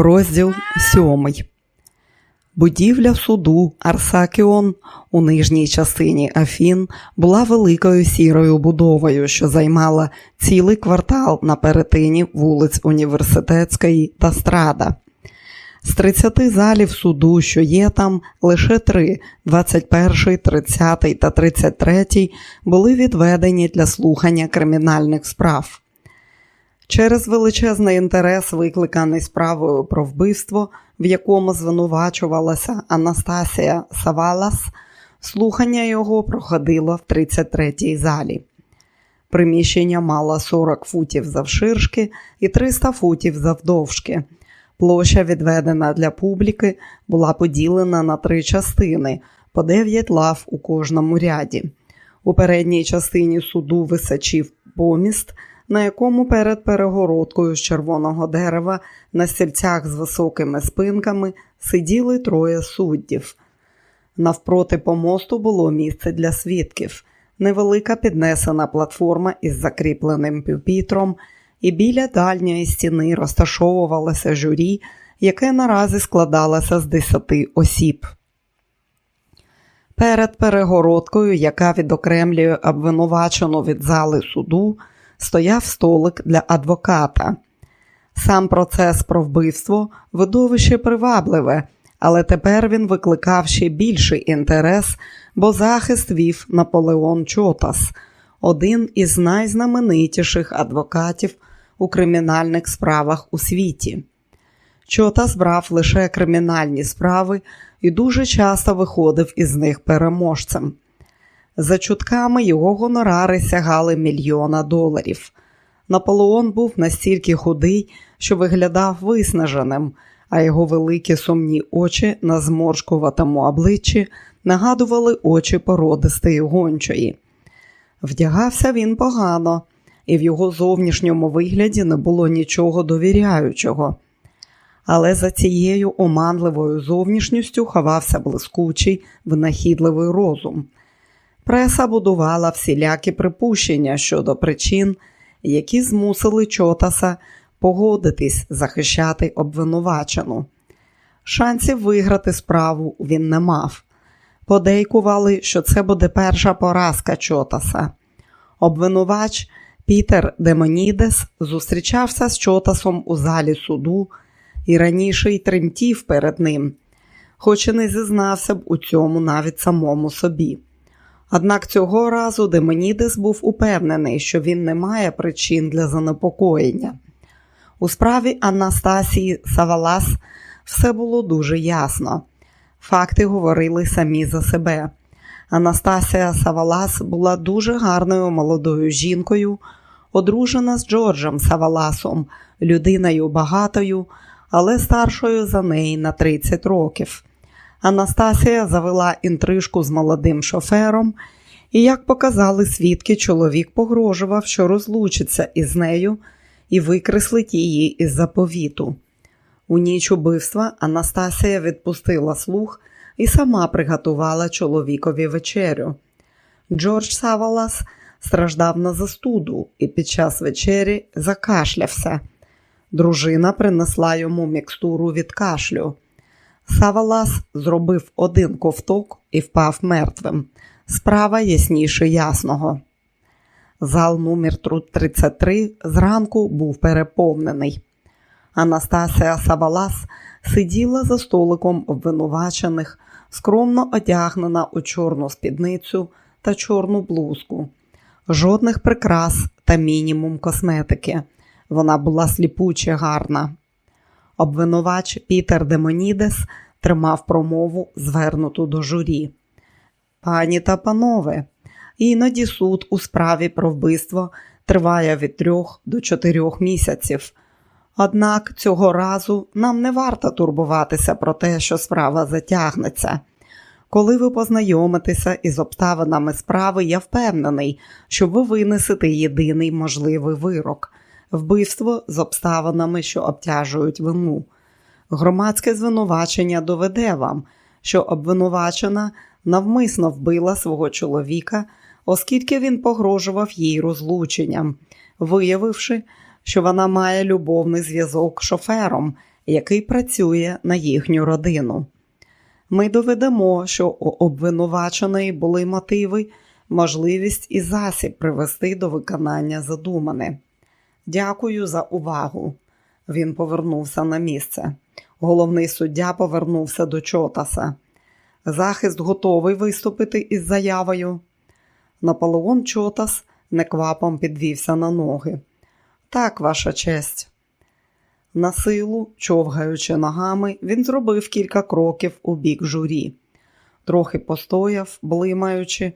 Розділ сьомий. Будівля суду Арсакіон у нижній частині Афін була великою сірою будовою, що займала цілий квартал на перетині вулиць Університетської та Страда. З 30 залів суду, що є там, лише три 21, 30 та 33 були відведені для слухання кримінальних справ. Через величезний інтерес, викликаний справою про вбивство, в якому звинувачувалася Анастасія Савалас, слухання його проходило в 33-й залі. Приміщення мало 40 футів завширшки і 300 футів завдовжки. Площа, відведена для публіки, була поділена на три частини, по 9 лав у кожному ряді. У передній частині суду височив поміст – на якому перед перегородкою з червоного дерева на стільцях з високими спинками сиділи троє суддів. Навпроти помосту було місце для свідків, невелика піднесена платформа із закріпленим пюпітром, і біля дальньої стіни розташовувалося журі, яке наразі складалося з десяти осіб. Перед перегородкою, яка відокремлює обвинувачену від зали суду, стояв столик для адвоката. Сам процес про вбивство видовище привабливе, але тепер він викликав ще більший інтерес, бо захист вів Наполеон Чотас, один із найзнаменитіших адвокатів у кримінальних справах у світі. Чотас брав лише кримінальні справи і дуже часто виходив із них переможцем. За чутками його гонорари сягали мільйона доларів. Наполеон був настільки худий, що виглядав виснаженим, а його великі сумні очі на зморшкуватому обличчі нагадували очі породистої гончої. Вдягався він погано, і в його зовнішньому вигляді не було нічого довіряючого. Але за цією оманливою зовнішністю ховався блискучий, винахідливий розум. Преса будувала всілякі припущення щодо причин, які змусили Чотаса погодитись захищати обвинувачену. Шансів виграти справу він не мав. Подейкували, що це буде перша поразка Чотаса. Обвинувач Пітер Демонідес зустрічався з Чотасом у залі суду і раніше й тремтів перед ним, хоч і не зізнався б у цьому навіть самому собі. Однак цього разу Деменідес був упевнений, що він не має причин для занепокоєння. У справі Анастасії Савалас все було дуже ясно. Факти говорили самі за себе. Анастасія Савалас була дуже гарною молодою жінкою, одружена з Джорджем Саваласом, людиною багатою, але старшою за неї на 30 років. Анастасія завела інтрижку з молодим шофером, і, як показали свідки, чоловік погрожував, що розлучиться із нею і викреслить її із заповіту. У ніч убивства Анастасія відпустила слух і сама приготувала чоловікові вечерю. Джордж Савалас страждав на застуду і під час вечері закашлявся. Дружина принесла йому мікстуру від кашлю. Савалас зробив один ковток і впав мертвим. Справа ясніше ясного. Зал номер 33 зранку був переповнений. Анастасія Савалас сиділа за столиком обвинувачених, скромно одягнена у чорну спідницю та чорну блузку. Жодних прикрас та мінімум косметики. Вона була сліпуче гарна. Обвинувач Пітер Демонідес тримав промову, звернуту до журі. Пані та панове, іноді суд у справі про вбивство триває від трьох до чотирьох місяців. Однак цього разу нам не варто турбуватися про те, що справа затягнеться. Коли ви познайомитеся із обставинами справи, я впевнений, що ви винесете єдиний можливий вирок вбивство з обставинами, що обтяжують вину. Громадське звинувачення доведе вам, що обвинувачена навмисно вбила свого чоловіка, оскільки він погрожував їй розлученням, виявивши, що вона має любовний зв'язок з шофером, який працює на їхню родину. Ми доведемо, що у обвинуваченої були мотиви, можливість і засіб привести до виконання задумане. Дякую за увагу. Він повернувся на місце. Головний суддя повернувся до Чотаса. Захист готовий виступити із заявою. Наполеон Чотас неквапом підвівся на ноги. Так, ваша честь. На силу, човгаючи ногами, він зробив кілька кроків у бік журі. Трохи постояв, блимаючи,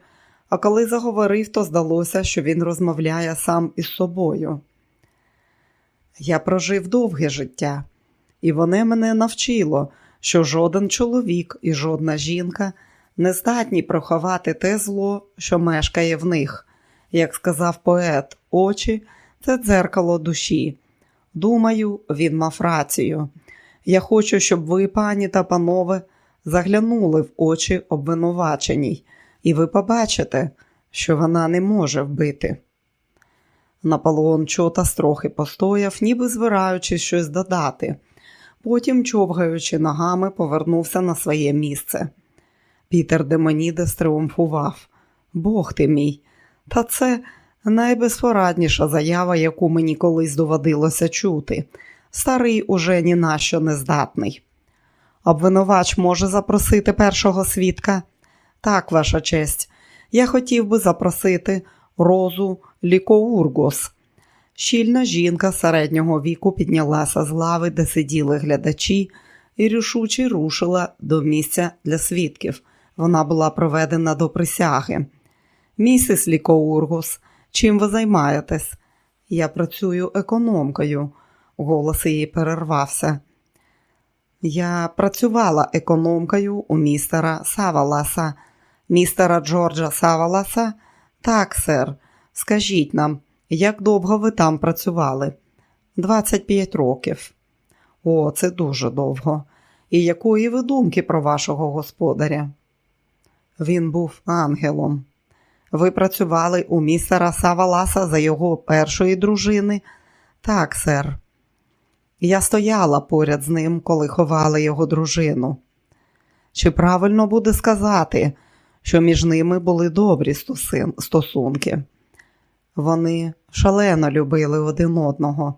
а коли заговорив, то здалося, що він розмовляє сам із собою. Я прожив довге життя, і воно мене навчило, що жоден чоловік і жодна жінка не здатні проховати те зло, що мешкає в них. Як сказав поет, очі це дзеркало душі. Думаю, він мав рацію. Я хочу, щоб ви, пані та панове, заглянули в очі обвинуваченій, і ви побачите, що вона не може вбити. Наполеон Чотас трохи постояв, ніби збираючись щось додати. Потім, човгаючи ногами, повернувся на своє місце. Пітер Демонідес тріумфував. Бог ти мій, та це найбезпорадніша заява, яку мені колись доводилося чути. Старий уже ні на що не здатний. Обвинувач може запросити першого свідка? Так, ваша честь, я хотів би запросити Розу Лікоургос. Щільна жінка середнього віку піднялася з лави, де сиділи глядачі, і рішуче рушила до місця для свідків. Вона була проведена до присяги. Місіс Лікоургос, чим ви займаєтесь? Я працюю економкою, голос її перервався. Я працювала економкою у містера Саваласа, містера Джорджа Саваласа. Так, сер, скажіть нам, як довго ви там працювали? 25 років. О, це дуже довго. І якої ви думки про вашого господаря? Він був ангелом. Ви працювали у містера Саваласа за його першої дружини? Так, сер. Я стояла поряд з ним, коли ховали його дружину. Чи правильно буде сказати, що між ними були добрі стосунки? Вони шалено любили один одного.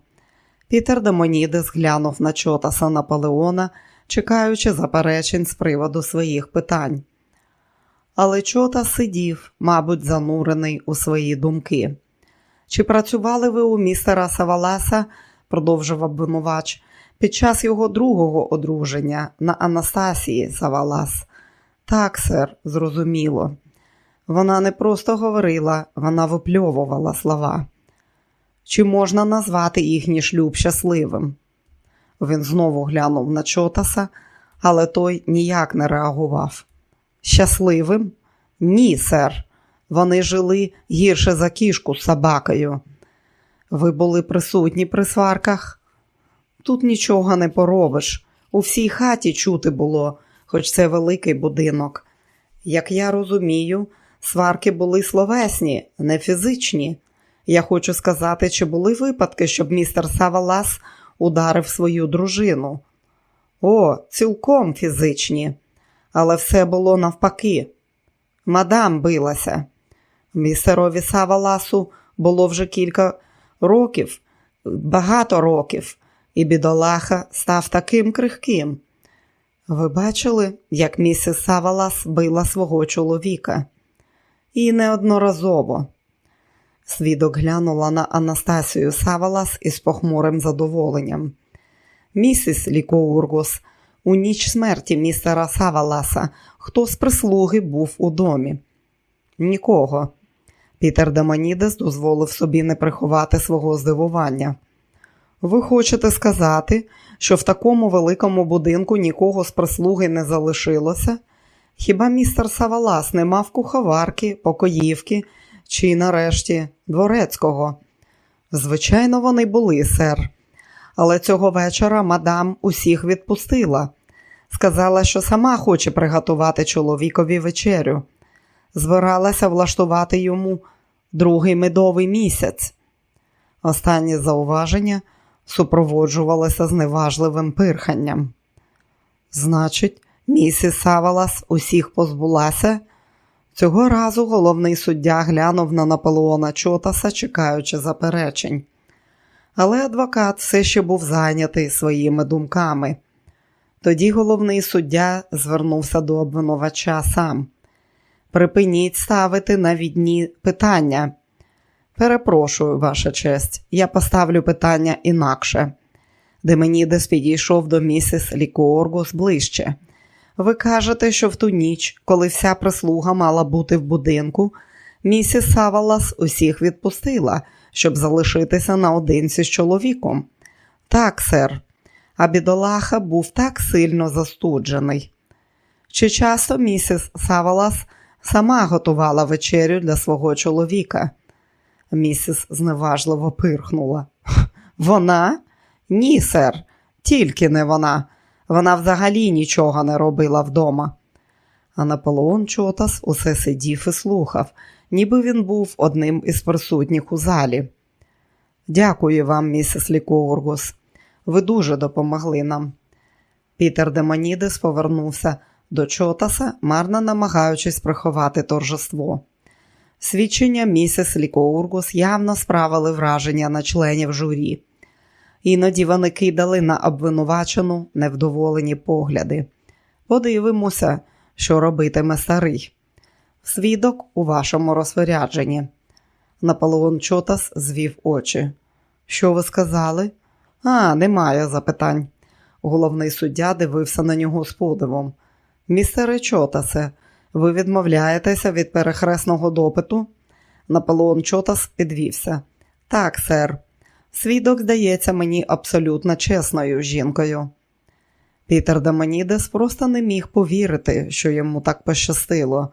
Пітер Демонідес глянув на чотаса Наполеона, чекаючи заперечень з приводу своїх питань. Але чота сидів, мабуть, занурений у свої думки. Чи працювали ви у містера Саваласа, продовжив обвинувач, під час його другого одруження на Анастасії Савалас? Так, сер, зрозуміло. Вона не просто говорила, вона випльовувала слова. Чи можна назвати їхній шлюб щасливим? Він знову глянув на Чотаса, але той ніяк не реагував. Щасливим? Ні, сер. Вони жили гірше за кішку з собакою. Ви були присутні при сварках? Тут нічого не поробиш. У всій хаті чути було, хоч це великий будинок. Як я розумію, сварки були словесні, не фізичні. Я хочу сказати, чи були випадки, щоб містер Савалас ударив свою дружину? О, цілком фізичні але все було навпаки. Мадам билася. Місерові Саваласу було вже кілька років, багато років, і бідолаха став таким крихким. Ви бачили, як місіс Савалас била свого чоловіка? І неодноразово. Свідок глянула на Анастасію Савалас із похмурим задоволенням. Місіс Лікоургос у ніч смерті містера Саваласа, хто з прислуги був у домі. Нікого. Пітер Демонідес дозволив собі не приховати свого здивування. Ви хочете сказати, що в такому великому будинку нікого з прислуги не залишилося? Хіба містер Савалас не мав куховарки, покоївки чи, нарешті, дворецького? Звичайно, вони були, сер але цього вечора мадам усіх відпустила. Сказала, що сама хоче приготувати чоловікові вечерю. Збиралася влаштувати йому другий медовий місяць. Останнє зауваження супроводжувалося зневажливим пирханням. Значить, місіс Савалас усіх позбулася. Цього разу головний суддя глянув на Наполеона Чотаса, чекаючи заперечень. Але адвокат все ще був зайнятий своїми думками. Тоді головний суддя звернувся до обвинувача сам. Припиніть ставити навідні питання. Перепрошую, ваша честь, я поставлю питання інакше. Деменідес підійшов до місіс Лікооргус ближче. Ви кажете, що в ту ніч, коли вся прислуга мала бути в будинку, місіс Савалас усіх відпустила, щоб залишитися наодинці з чоловіком. Так, сер, а бідолаха був так сильно застуджений. Чи часто місіс Савалас сама готувала вечерю для свого чоловіка? Місіс зневажливо пирхнула. Вона? Ні, сер, тільки не вона. Вона взагалі нічого не робила вдома. А Наполеон Чотас усе сидів і слухав, ніби він був одним із присутніх у залі. Дякую вам, місіс Лікоургус. Ви дуже допомогли нам. Пітер Демонідес повернувся до Чотаса, марно намагаючись приховати торжество. Свідчення місіс Лікоургус явно справили враження на членів журі. Іноді вони кидали на обвинувачену невдоволені погляди. Подивимося, що робитиме старий. Свідок у вашому розпорядженні. Наполеон Чотас звів очі. Що ви сказали? А, немає запитань. Головний суддя дивився на нього з подивом. Містере Чотасе, ви відмовляєтеся від перехресного допиту? Наполеон Чотас підвівся. Так, сер. Свідок здається мені абсолютно чесною жінкою. Пітер Демонідес просто не міг повірити, що йому так пощастило.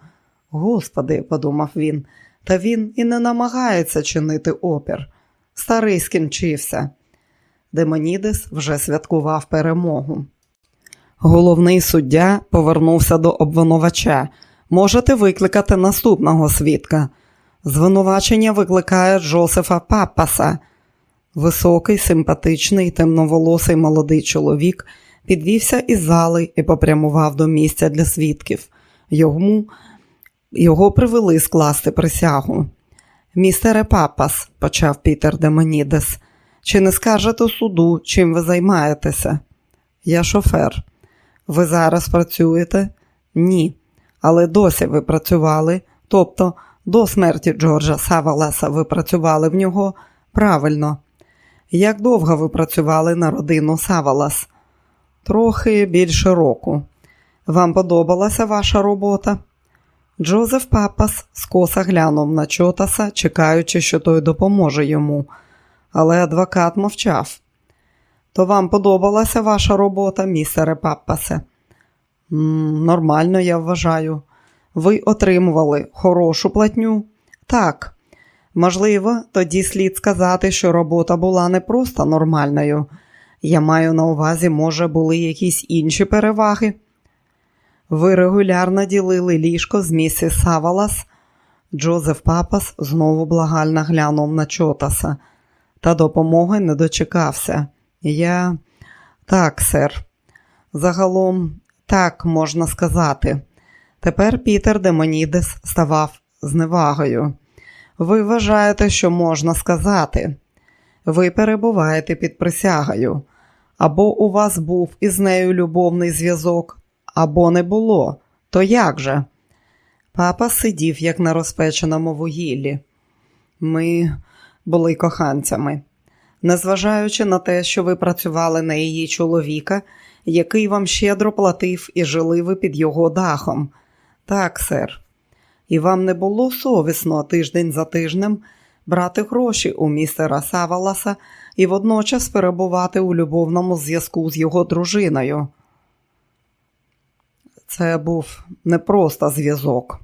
Господи, подумав він, та він і не намагається чинити опір. Старий скінчився. Демонідес вже святкував перемогу. Головний суддя повернувся до обвинувача. Можете викликати наступного свідка. Звинувачення викликає Джосефа Паппаса. Високий, симпатичний, темноволосий молодий чоловік підвівся із зали і попрямував до місця для свідків. Йому його привели скласти присягу. Містере Папас, почав Пітер Демонідес, чи не скажете суду, чим ви займаєтеся? Я шофер. Ви зараз працюєте? Ні. Але досі ви працювали, тобто до смерті Джорджа Савалеса ви працювали в нього правильно. Як довго ви працювали на родину Савалас? Трохи більше року. Вам подобалася ваша робота? Джозеф Папас скоса глянув на Чотаса, чекаючи, що той допоможе йому, але адвокат мовчав. То вам подобалася ваша робота, містере Паппасе? Нормально, я вважаю. Ви отримували хорошу платню? Так. Можливо, тоді слід сказати, що робота була не просто нормальною. Я маю на увазі, може, були якісь інші переваги. Ви регулярно ділили ліжко з місіс Савалас. Джозеф Папас знову благально глянув на Чотаса, та допомоги не дочекався. Я так, сер. Загалом, так можна сказати. Тепер Пітер Демонідес ставав зневагою. Ви вважаєте, що можна сказати? Ви перебуваєте під присягою. Або у вас був із нею любовний зв'язок, або не було. То як же? Папа сидів, як на розпеченому вугіллі. Ми були коханцями. Незважаючи на те, що ви працювали на її чоловіка, який вам щедро платив і жили ви під його дахом. Так, сер. І вам не було совісно тиждень за тижнем брати гроші у містера Саваласа і водночас перебувати у любовному зв'язку з його дружиною. Це був не просто зв'язок.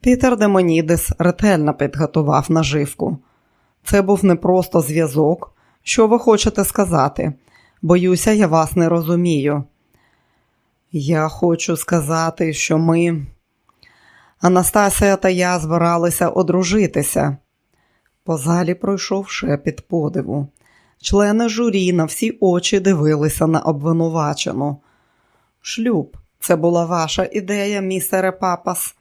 Пітер Демонідес ретельно підготував наживку. Це був не просто зв'язок. Що ви хочете сказати? Боюся, я вас не розумію. Я хочу сказати, що ми. Анастасія та я збиралися одружитися. По залі пройшов шепіт подиву. Члени журі на всі очі дивилися на обвинувачену. Шлюб, це була ваша ідея, містере Папас.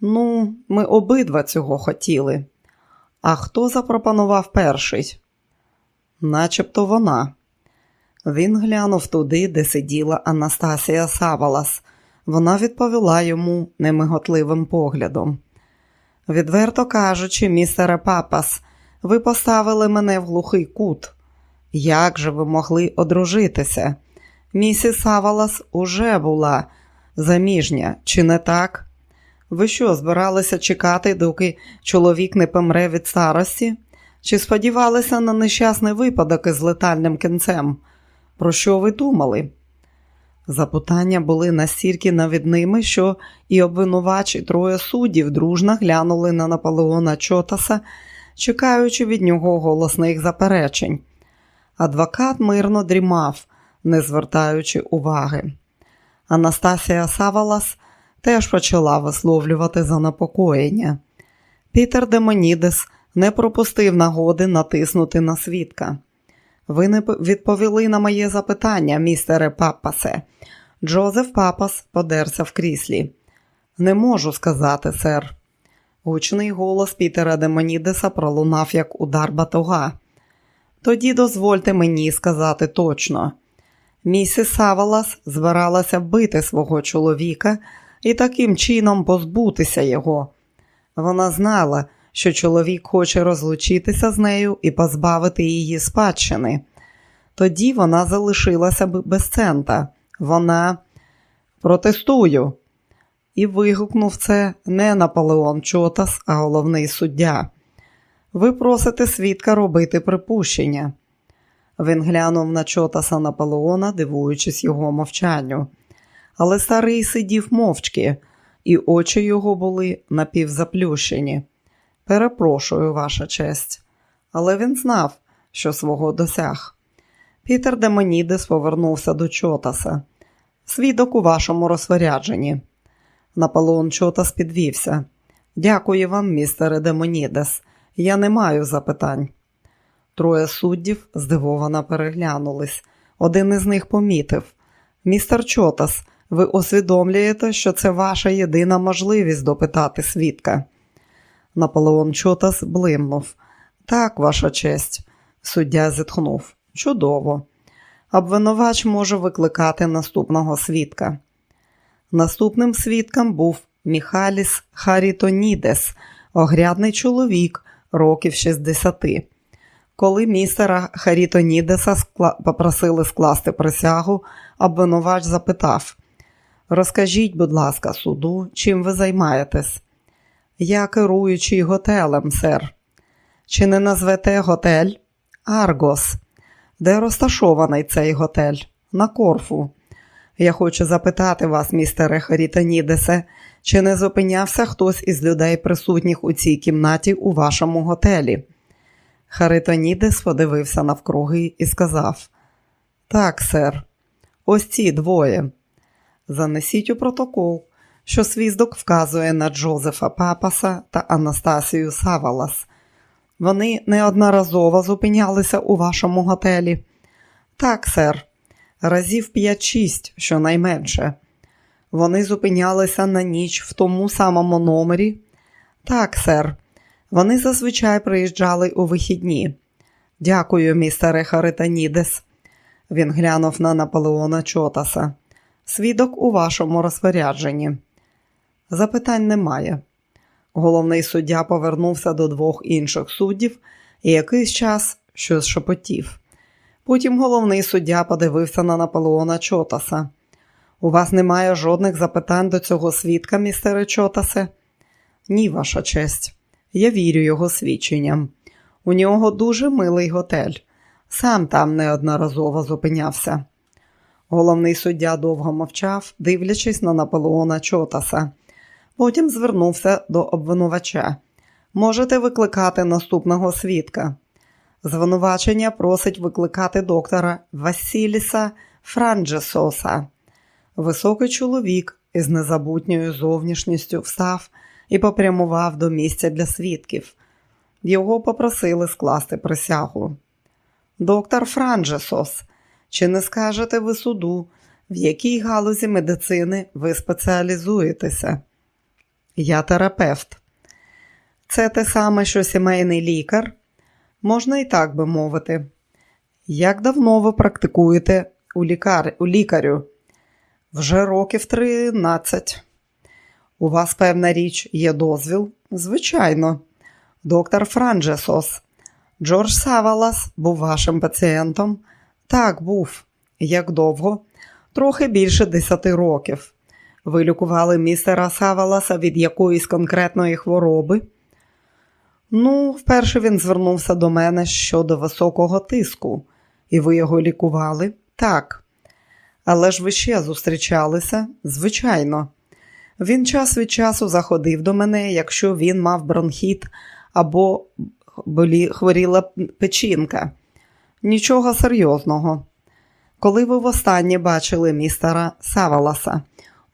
Ну, ми обидва цього хотіли. А хто запропонував перший? Начебто вона. Він глянув туди, де сиділа Анастасія Савалас. Вона відповіла йому немиготливим поглядом. Відверто кажучи, містере Папас, ви поставили мене в глухий кут. Як же ви могли одружитися? Місіс Савалас уже була заміжня, чи не так? Ви що, збиралися чекати, доки чоловік не помре від старості? Чи сподівалися на нещасний випадок із летальним кінцем? Про що ви думали? Запитання були настільки навідними, що і обвинувач, і троє суддів дружно глянули на Наполеона Чотаса, чекаючи від нього голосних заперечень. Адвокат мирно дрімав, не звертаючи уваги. Анастасія Савалас теж почала висловлювати занепокоєння. Пітер Демонідес не пропустив нагоди натиснути на свідка. Ви не відповіли на моє запитання, містере Папасе. Джозеф Папас подерся в кріслі. Не можу сказати, сер. Гучний голос Пітера Демонідеса пролунав як удар батога. Тоді дозвольте мені сказати точно. Місіс Савалас збиралася вбити свого чоловіка і таким чином позбутися його. Вона знала, що чоловік хоче розлучитися з нею і позбавити її спадщини. Тоді вона залишилася б без цента. Вона протестую. І вигукнув це не Наполеон Чотас, а головний суддя. Ви просите свідка робити припущення. Він глянув на Чотаса Наполеона, дивуючись його мовчанню. Але старий сидів мовчки, і очі його були напівзаплющені. Перепрошую, ваша честь, але він знав, що свого досяг. Пітер Демонідес повернувся до Чотаса. Свідок у вашому розпорядженні. Наполеон Чотас підвівся. Дякую вам, містере Демонідес. Я не маю запитань. Троє суддів здивовано переглянулись. Один із них помітив. Містер Чотас, ви усвідомлюєте, що це ваша єдина можливість допитати свідка. Наполеон Чотас блимнув. Так, ваша честь, суддя зітхнув. Чудово. Обвинувач може викликати наступного свідка. Наступним свідком був Міхаліс Харітонідес, огрядний чоловік років 60. Коли містера Харітонідеса скла... попросили скласти присягу, обвинувач запитав: Розкажіть, будь ласка, суду, чим ви займаєтесь? Я керуючий готелем, сер. Чи не назвете готель? Аргос. Де розташований цей готель? На корфу. Я хочу запитати вас, містере Харітонідесе, чи не зупинявся хтось із людей, присутніх у цій кімнаті у вашому готелі? Харитонідес подивився навкруги і сказав: Так, сер, ось ці двоє. Занесіть у протокол, що свіздок вказує на Джозефа Папаса та Анастасію Савалас. Вони неодноразово зупинялися у вашому готелі. Так, сер, разів 5-6, щонайменше. Вони зупинялися на ніч в тому самому номері. Так, сер, вони зазвичай приїжджали у вихідні. Дякую, містере Хаританідес. Він глянув на Наполеона Чотаса. Свідок у вашому розпорядженні. Запитань немає. Головний суддя повернувся до двох інших суддів і якийсь час щось шепотів. Потім головний суддя подивився на Наполеона Чотаса. У вас немає жодних запитань до цього свідка, містере Чотасе? Ні, ваша честь. Я вірю його свідченням. У нього дуже милий готель. Сам там неодноразово зупинявся. Головний суддя довго мовчав, дивлячись на Наполеона Чотаса. Потім звернувся до обвинувача. Можете викликати наступного свідка. Звинувачення просить викликати доктора Василіса Франджесоса. Високий чоловік із незабутньою зовнішністю встав і попрямував до місця для свідків. Його попросили скласти присягу. Доктор Франджесос, чи не скажете ви суду, в якій галузі медицини ви спеціалізуєтеся? Я терапевт. Це те саме, що сімейний лікар? Можна і так би мовити. Як давно ви практикуєте у, лікар... у лікарю? Вже років 13. У вас, певна річ, є дозвіл? Звичайно. Доктор Франджесос. Джордж Савалас був вашим пацієнтом? Так, був. Як довго? Трохи більше десяти років. Ви лікували містера Саваласа від якоїсь конкретної хвороби? Ну, вперше він звернувся до мене щодо високого тиску. І ви його лікували? Так. Але ж ви ще зустрічалися? Звичайно. Він час від часу заходив до мене, якщо він мав бронхіт або хворіла печінка. Нічого серйозного. Коли ви востаннє бачили містера Саваласа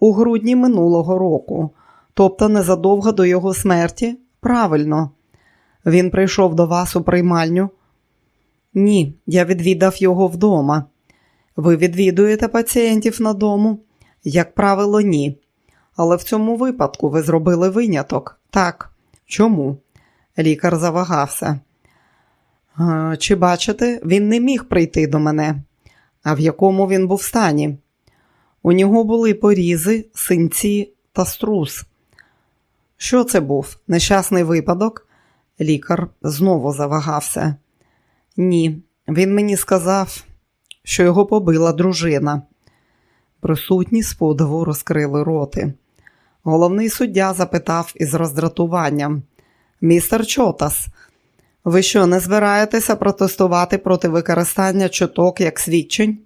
у грудні минулого року, тобто незадовго до його смерті, правильно, він прийшов до вас у приймальню? Ні, я відвідав його вдома. Ви відвідуєте пацієнтів на дому? Як правило, ні. Але в цьому випадку ви зробили виняток. Так. Чому? Лікар завагався. Чи бачите, він не міг прийти до мене, а в якому він був стані? У нього були порізи, синці та струс. Що це був? Нещасний випадок? Лікар знову завагався. Ні, він мені сказав, що його побила дружина. Присутні з подиву розкрили роти. Головний суддя запитав із роздратуванням: Містер Чотас, ви що, не збираєтеся протестувати проти використання чуток як свідчень?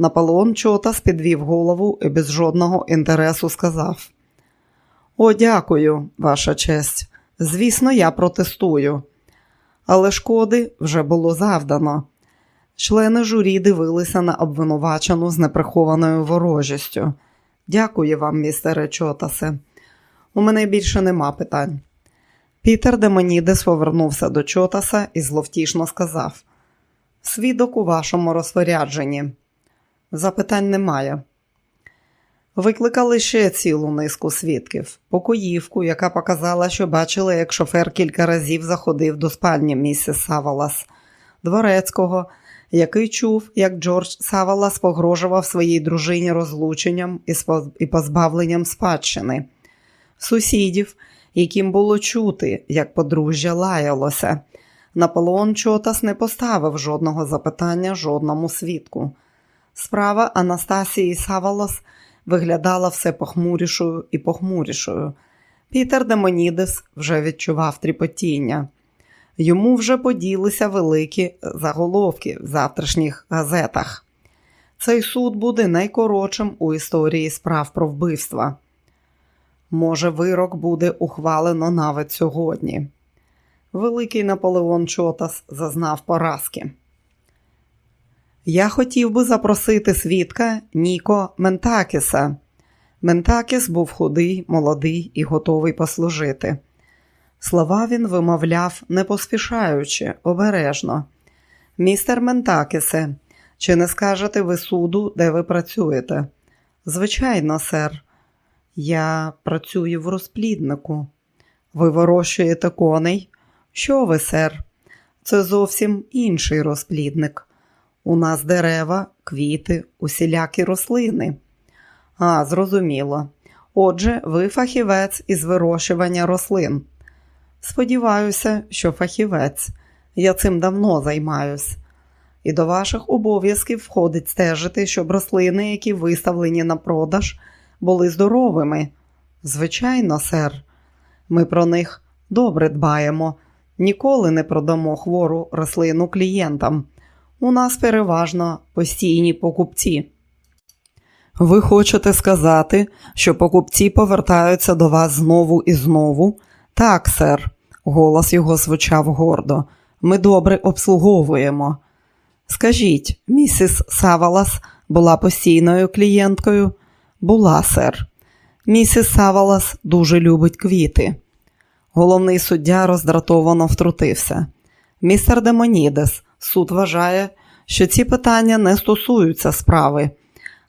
Наполеон Чотас підвів голову і без жодного інтересу сказав: О, дякую, ваша честь. Звісно, я протестую. Але шкоди вже було завдано. Члени журі дивилися на обвинувачену з неприхованою ворожістю. Дякую вам, містере Чотасе. У мене більше нема питань. Пітер Демонідес повернувся до Чотаса і зловтішно сказав: Свідок у вашому розпорядженні. Запитань немає. Викликали ще цілу низку свідків, покоївку, яка показала, що бачила, як шофер кілька разів заходив до спальні місіс Савалас, дворецького, який чув, як Джордж Савалас погрожував своїй дружині розлученням і позбавленням спадщини, сусідів, яким було чути, як подружжя лаялося. Наполеон Чотас не поставив жодного запитання жодному свідку. Справа Анастасії Савалос виглядала все похмурішою і похмурішою. Пітер Демонідес вже відчував тріпотіння. Йому вже поділися великі заголовки в завтрашніх газетах. Цей суд буде найкоротшим у історії справ про вбивства. Може, вирок буде ухвалено навіть сьогодні. Великий Наполеон Чотас зазнав поразки. Я хотів би запросити свідка Ніко Ментакіса. Ментакіс був худий, молодий і готовий послужити. Слова він вимовляв, не поспішаючи, обережно. Містер Ментакісе, чи не скажете ви суду, де ви працюєте? Звичайно, сер. Я працюю в розпліднику. Ви вирощуєте коней? Що ви, сер? Це зовсім інший розплідник. У нас дерева, квіти, усілякі рослини. А, зрозуміло. Отже, ви фахівець із вирощування рослин. Сподіваюся, що фахівець. Я цим давно займаюсь. І до ваших обов'язків входить стежити, щоб рослини, які виставлені на продаж, були здоровими. Звичайно, сер, ми про них добре дбаємо, ніколи не продамо хвору рослину клієнтам. У нас переважно постійні покупці. Ви хочете сказати, що покупці повертаються до вас знову і знову? Так, сер, голос його звучав гордо. Ми добре обслуговуємо. Скажіть, місіс Савалас була постійною клієнткою? Була, сер. Місіс Савалас дуже любить квіти. Головний суддя роздратовано втрутився. Містер Демонідес, суд вважає, що ці питання не стосуються справи.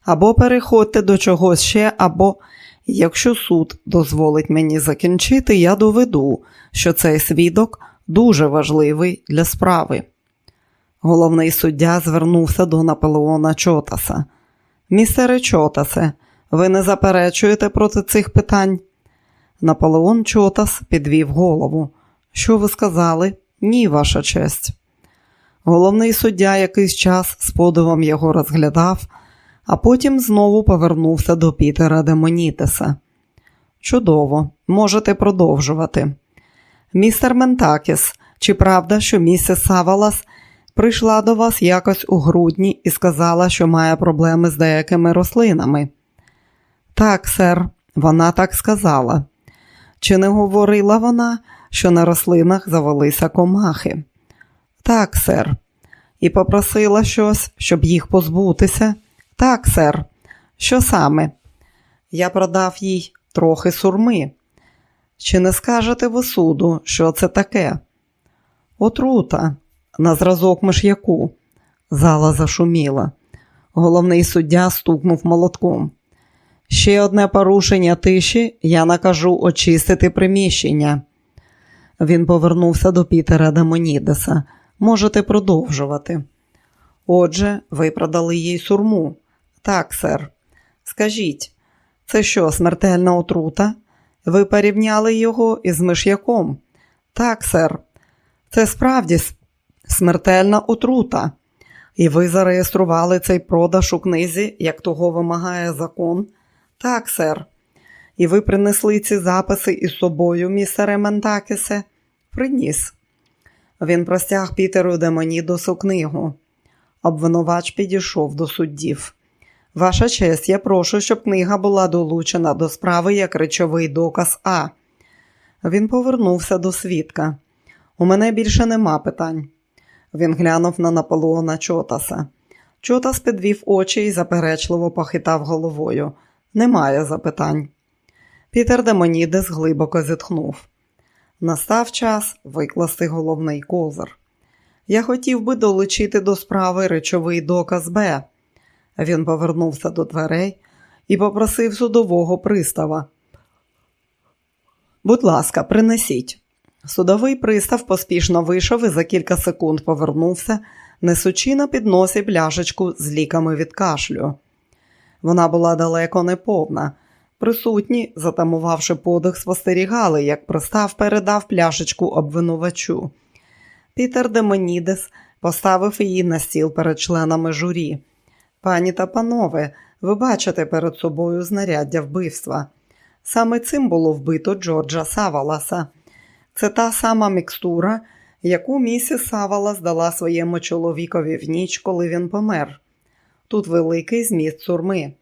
Або переходьте до чогось ще, або, якщо суд дозволить мені закінчити, я доведу, що цей свідок дуже важливий для справи. Головний суддя звернувся до Наполеона Чотаса. Містере Чотасе, ви не заперечуєте проти цих питань? Наполеон Чотас підвів голову. Що ви сказали? Ні, ваша честь. Головний суддя якийсь час з подивом його розглядав, а потім знову повернувся до Пітера Демонітеса. Чудово, можете продовжувати. Містер Ментакіс, чи правда, що місіс Савалас прийшла до вас якось у грудні і сказала, що має проблеми з деякими рослинами? Так, сер, вона так сказала. Чи не говорила вона, що на рослинах завелися комахи? Так, сер. І попросила щось, щоб їх позбутися? Так, сер. Що саме? Я продав їй трохи сурми. Чи не скажете ви суду, що це таке? Отрута, на зразок миш'яку. Зала зашуміла. Головний суддя стукнув молотком. Ще одне порушення тиші, я накажу очистити приміщення. Він повернувся до Пітера Демонідеса. Можете продовжувати. Отже, ви продали їй сурму. Так, сер. Скажіть, це що, смертельна отрута? Ви порівняли його із миш'яком? Так, сер. Це справді смертельна отрута. І ви зареєстрували цей продаж у книзі, як того вимагає закон? Так, сер. І ви принесли ці записи із собою, містере Ментакісе? Приніс. Він простяг Пітеру Демонідосу книгу. Обвинувач підійшов до суддів. Ваша честь, я прошу, щоб книга була долучена до справи як речовий доказ А. Він повернувся до свідка. У мене більше нема питань. Він глянув на Наполеона Чотаса. Чотас підвів очі і заперечливо похитав головою. Немає запитань. Пітер Демонідес глибоко зітхнув. Настав час викласти головний козир. Я хотів би долучити до справи речовий доказ Б. Він повернувся до дверей і попросив судового пристава. Будь ласка, принесіть. Судовий пристав поспішно вийшов і за кілька секунд повернувся, несучи на підносі пляшечку з ліками від кашлю. Вона була далеко не повна. Присутні, затамувавши подих, спостерігали, як пристав передав пляшечку обвинувачу. Пітер Демонідес поставив її на стіл перед членами журі. Пані та панове, ви бачите перед собою знаряддя вбивства. Саме цим було вбито Джорджа Саваласа. Це та сама мікстура, яку місіс Савалас дала своєму чоловікові в ніч, коли він помер. Тут великий зміст сурми.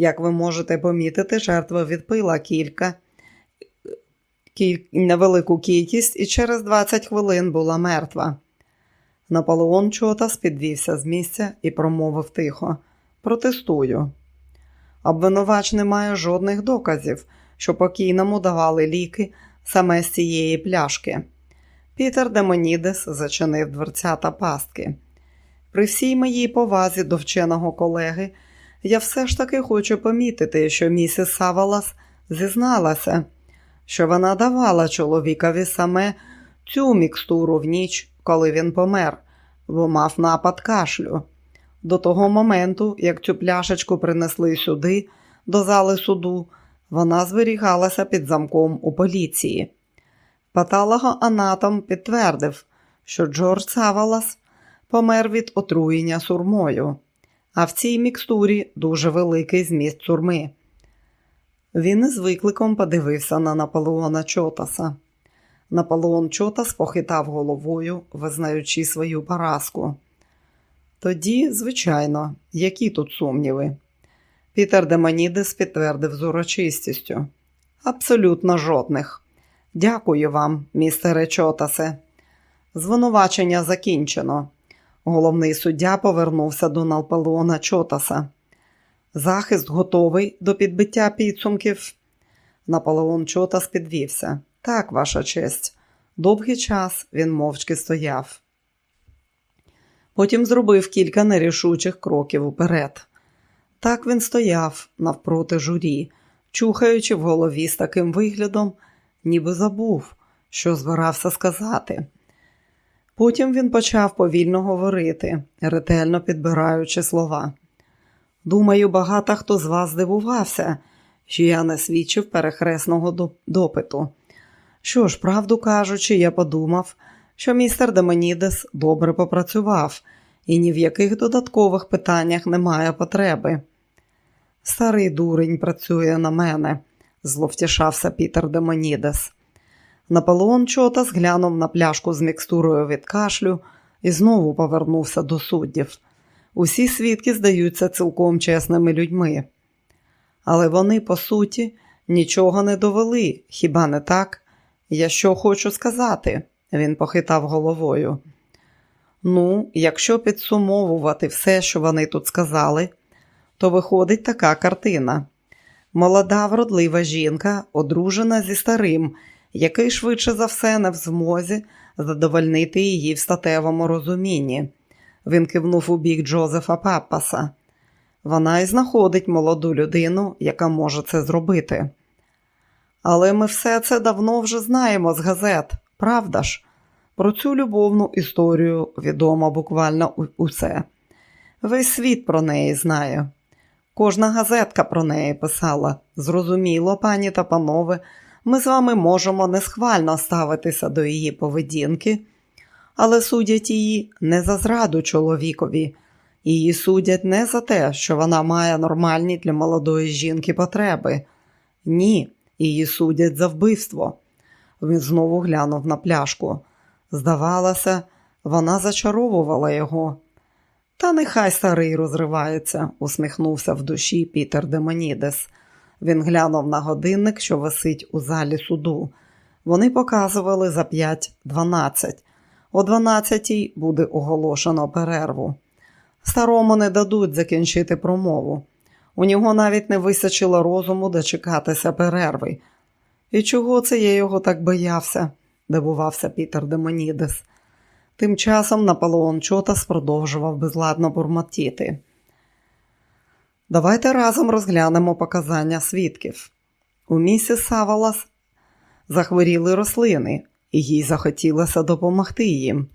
Як ви можете помітити, жертва відпила кілька кіль... невелику кількість і через 20 хвилин була мертва. Наполеон Чотас підвівся з місця і промовив тихо: Протестую. Обвинувач не має жодних доказів, що покійному давали ліки саме з цієї пляшки. Пітер Демонідес зачинив дверця та пастки. При всій моїй повазі до вченого колеги, я все ж таки хочу помітити, що місіс Савалас зізналася, що вона давала чоловікові саме цю мікстуру в ніч, коли він помер, бо мав напад кашлю. До того моменту, як цю пляшечку принесли сюди, до зали суду, вона зберігалася під замком у поліції. Патологоанатом підтвердив, що Джордж Савалас помер від отруєння сурмою, а в цій мікстурі дуже великий зміст сурми. Він із викликом подивився на Наполеона Чотаса. Наполеон Чотас похитав головою, визнаючи свою поразку. Тоді, звичайно, які тут сумніви? Пітер Демонідес підтвердив з урочистістю. Абсолютно жодних. Дякую вам, містере Чотасе. Звинувачення закінчено. Головний суддя повернувся до Наполеона Чотаса. Захист готовий до підбиття підсумків. Наполеон Чотас підвівся. Так, ваша честь. Довгий час він мовчки стояв. Потім зробив кілька нерішучих кроків уперед. Так він стояв навпроти журі, чухаючи в голові з таким виглядом, ніби забув, що збирався сказати. Потім він почав повільно говорити, ретельно підбираючи слова. Думаю, багато хто з вас здивувався, що я не свідчив перехресного допиту. Що ж, правду кажучи, я подумав, що містер Демонідес добре попрацював і ні в яких додаткових питаннях немає потреби. Старий дурень працює на мене, зловтішався Пітер Демонідес. Наполеон чота зглянув на пляшку з мікстурою від кашлю і знову повернувся до суддів. Усі свідки здаються цілком чесними людьми. Але вони, по суті, нічого не довели, хіба не так? Я що хочу сказати, він похитав головою. Ну, якщо підсумовувати все, що вони тут сказали, то виходить така картина. Молода вродлива жінка, одружена зі старим, який швидше за все не в змозі задовольнити її в статевому розумінні. Він кивнув у бік Джозефа Паппаса. Вона і знаходить молоду людину, яка може це зробити. Але ми все це давно вже знаємо з газет, правда ж? Про цю любовну історію відомо буквально усе. Весь світ про неї знає. Кожна газетка про неї писала. Зрозуміло, пані та панове, ми з вами можемо несхвально ставитися до її поведінки, але судять її не за зраду чоловікові, її судять не за те, що вона має нормальні для молодої жінки потреби. Ні, її судять за вбивство. Він знову глянув на пляшку. Здавалося, вона зачаровувала його. Та нехай старий розривається, усміхнувся в душі Пітер Демонідес. Він глянув на годинник, що висить у залі суду. Вони показували за 5.12. О 12 буде оголошено перерву. Старому не дадуть закінчити промову. У нього навіть не висячило розуму дочекатися перерви. І чого це я його так боявся? дивувався Пітер Демонідес. Тим часом Наполеон Чотас продовжував безладно бурмотіти. Давайте разом розглянемо показання свідків. У місіс Савалас захворіли рослини, і їй захотілося допомогти їм.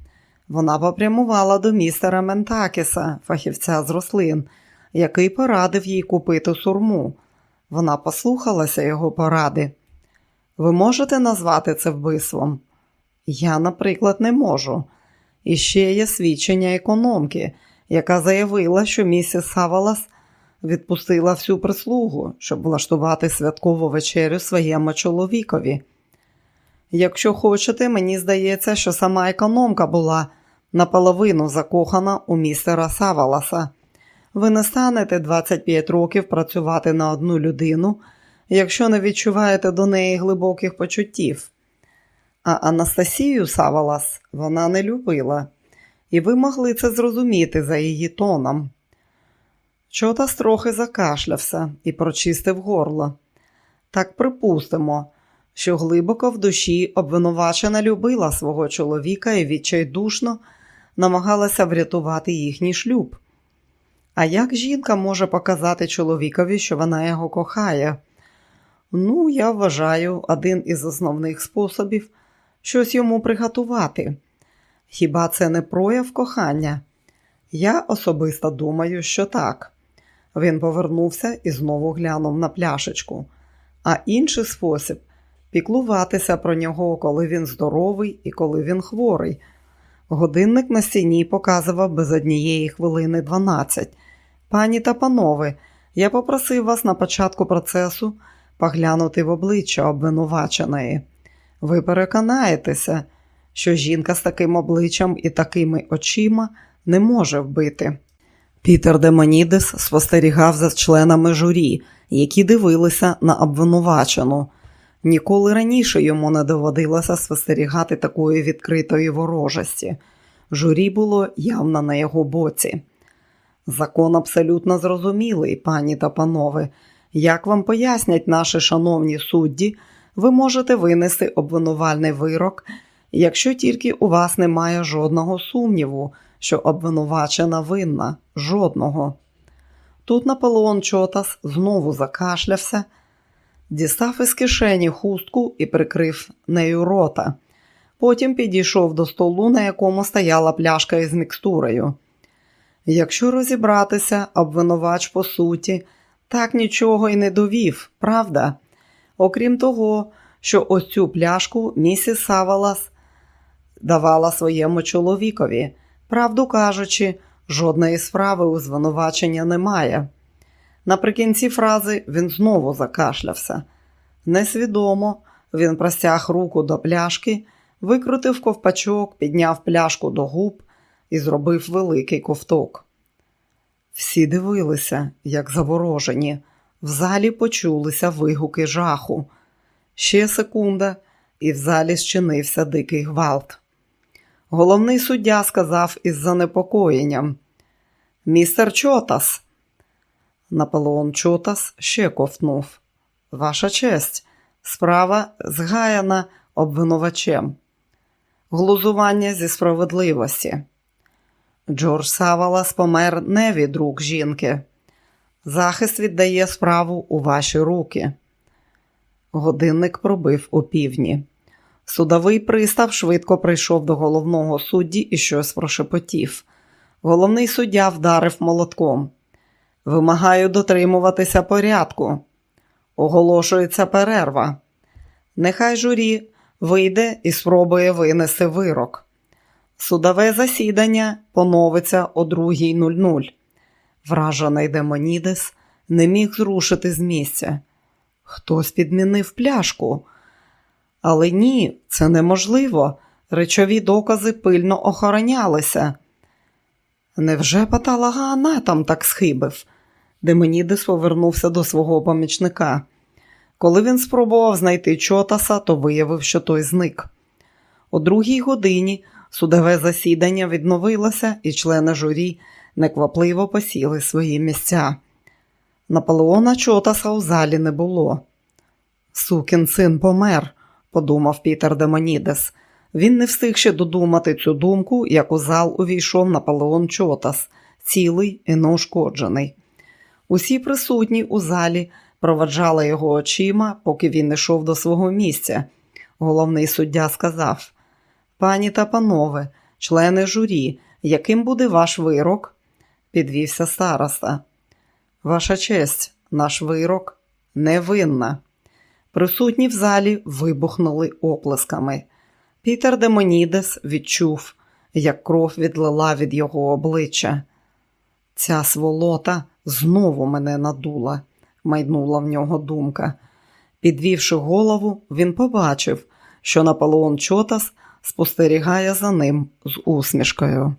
Вона попрямувала до містера Ментакіса, фахівця з рослин, який порадив їй купити сурму. Вона послухалася його поради. Ви можете назвати це вбивством? Я, наприклад, не можу. І ще є свідчення економки, яка заявила, що місіс Савалас відпустила всю прислугу, щоб влаштувати святкову вечерю своєму чоловікові. Якщо хочете, мені здається, що сама економка була наполовину закохана у містера Саваласа. Ви не станете 25 років працювати на одну людину, якщо не відчуваєте до неї глибоких почуттів. А Анастасію Савалас вона не любила, і ви могли це зрозуміти за її тоном. Чотас трохи закашлявся і прочистив горло. Так припустимо, що глибоко в душі обвинувачена любила свого чоловіка і відчайдушно намагалася врятувати їхній шлюб. А як жінка може показати чоловікові, що вона його кохає? Ну, я вважаю, один із основних способів щось йому приготувати. Хіба це не прояв кохання? Я особисто думаю, що так. Він повернувся і знову глянув на пляшечку. А інший спосіб піклуватися про нього, коли він здоровий і коли він хворий. Годинник на стіні показував без однієї хвилини 12. Пані та панове, я попросив вас на початку процесу поглянути в обличчя обвинуваченої. Ви переконаєтеся, що жінка з таким обличчям і такими очима не може вбити. Пітер Демонідес спостерігав за членами журі, які дивилися на обвинувачену. Ніколи раніше йому не доводилося спостерігати такої відкритої ворожості. Журі було явно на його боці. Закон абсолютно зрозумілий, пані та панове. Як вам пояснять наші шановні судді, ви можете винести обвинувальний вирок, якщо тільки у вас немає жодного сумніву, що обвинувачена винна, жодного. Тут Наполеон Чотас знову закашлявся, дістав із кишені хустку і прикрив нею рота. Потім підійшов до столу, на якому стояла пляшка із мікстурою. Якщо розібратися, обвинувач по суті так нічого й не довів, правда? Окрім того, що ось цю пляшку місіс Савалас давала своєму чоловікові. Правду кажучи, жодної справи у звинувачення немає. Наприкінці фрази він знову закашлявся. Несвідомо він простяг руку до пляшки, викрутив ковпачок, підняв пляшку до губ і зробив великий ковток. Всі дивилися, як заворожені. В залі почулися вигуки жаху. Ще секунда, і в залі зчинився дикий гвалт. Головний суддя сказав із занепокоєнням: Містер Чотас. Наполеон Чотас ще ковтнув. Ваша честь, справа згаяна обвинувачем. Глузування зі справедливості. Джордж Савалас помер не від рук жінки. Захист віддає справу у ваші руки. Годинник пробив у півдні. Судовий пристав швидко прийшов до головного судді і щось прошепотів. Головний суддя вдарив молотком. Вимагаю дотримуватися порядку. Оголошується перерва. Нехай журі вийде і спробує винести вирок. Судове засідання поновиться о 2.00. Вражений Демонідес не міг зрушити з місця. Хтось підмінив пляшку. Але ні, це неможливо. Речові докази пильно охоронялися. Невже паталагана там так схибив? Демонідес повернувся до свого помічника. Коли він спробував знайти Чотаса, то виявив, що той зник. О другій годині судове засідання відновилося, і члени журі неквапливо посіли свої місця. Наполеона Чотаса у залі не було. Сукін син помер, подумав Пітер Демонідес. Він не встиг ще додумати цю думку, як у зал увійшов Наполеон Чотас, цілий і неушкоджений. Усі присутні у залі проваджали його очима, поки він йшов до свого місця. Головний суддя сказав: Пані та панове, члени журі, яким буде ваш вирок? Підвівся староста. Ваша честь, наш вирок невинна. Присутні в залі вибухнули оплесками. Пітер Демонідес відчув, як кров відлила від його обличчя. Ця сволота знову мене надула, майнула в нього думка. Підвівши голову, він побачив, що Наполеон Чотас спостерігає за ним з усмішкою.